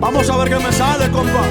Vamos a ver qué me sale, compa.